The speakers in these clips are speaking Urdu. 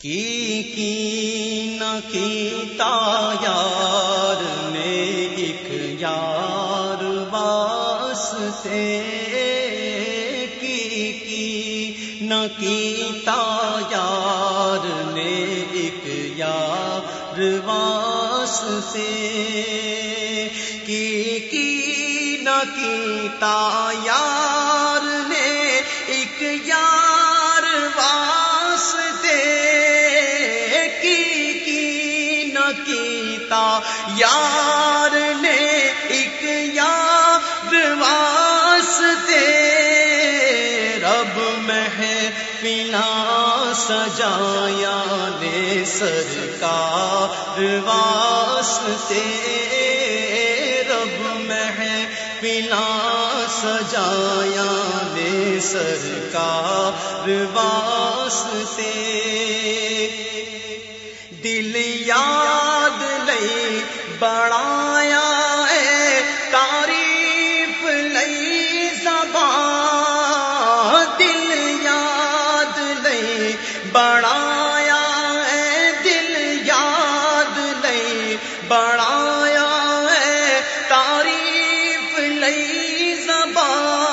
کی کی نہ کیتا یار نے ایک یار واسطے کی کی نہ کیتا یار نے ایک یار واسطے کی کی نہ کیتا یار نے یار نے ایک یار واسطے رب میں پلا سجایا نے سرکار واسطے رب میں پلا سجایا نے سرکار واسطے دل یاد لئی بڑایا ہے، تعریف لئی زبان۔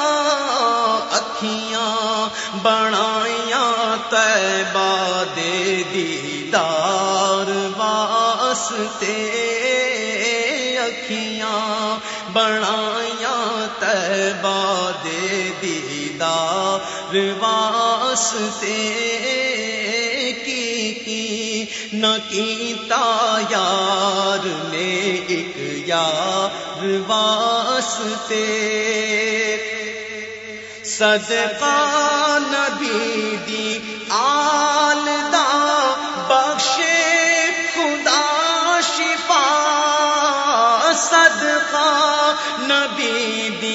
اکھیاں بڑایا تیبا دے دیدار واسطے۔ اکھیاں بڑایا تیبا دے دیدار واسطے۔ نہ کیتا یار نے ایک یار واسطے۔ صدقہ نبی دی آل دا بخشے، خدا شفا۔ صدقہ نبی دی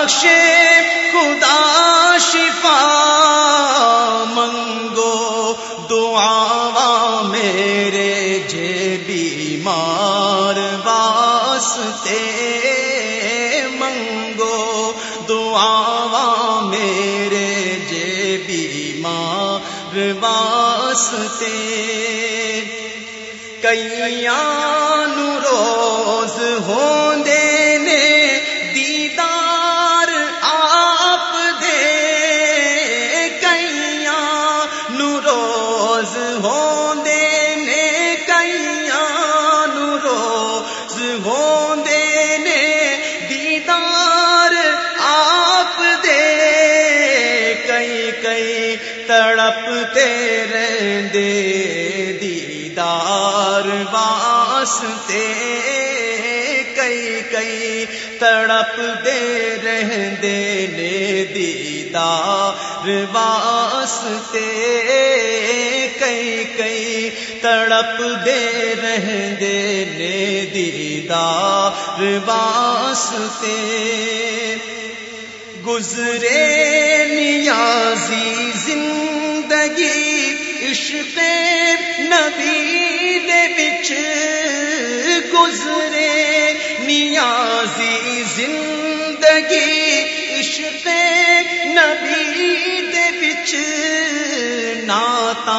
بخشے خدا شفا منگو دعا میرے جے بیمار واسطے منگو دعا میرے جے بیمار واسطے۔ کئیان روز ہوں نے تڑپتے رہندے دیدار واسطے۔ کئی کئی تڑپ دے رہندے نے دیدار واسطے۔ کئی کئی تڑپ دے رہندے نے دیدار واسطے۔ گزرے نیازی زندگی عشق نبی دے بچ گزرے نیازی زندگی عشق نبی دے بچ ناتا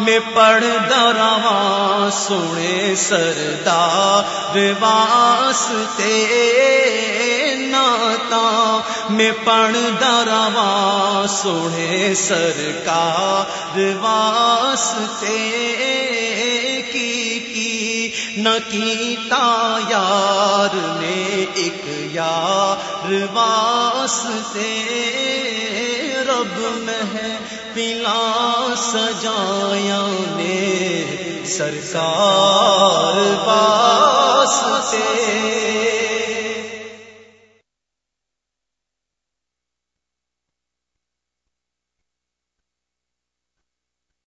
میں پڑھ درواں سونے سردار واسطے ناتا میں پڑھ درواں سونے سرکار واسطے کی کی نہ کیتا یار نے ایک یار واسطے رب میں پلا سجایا نے سرکار سے۔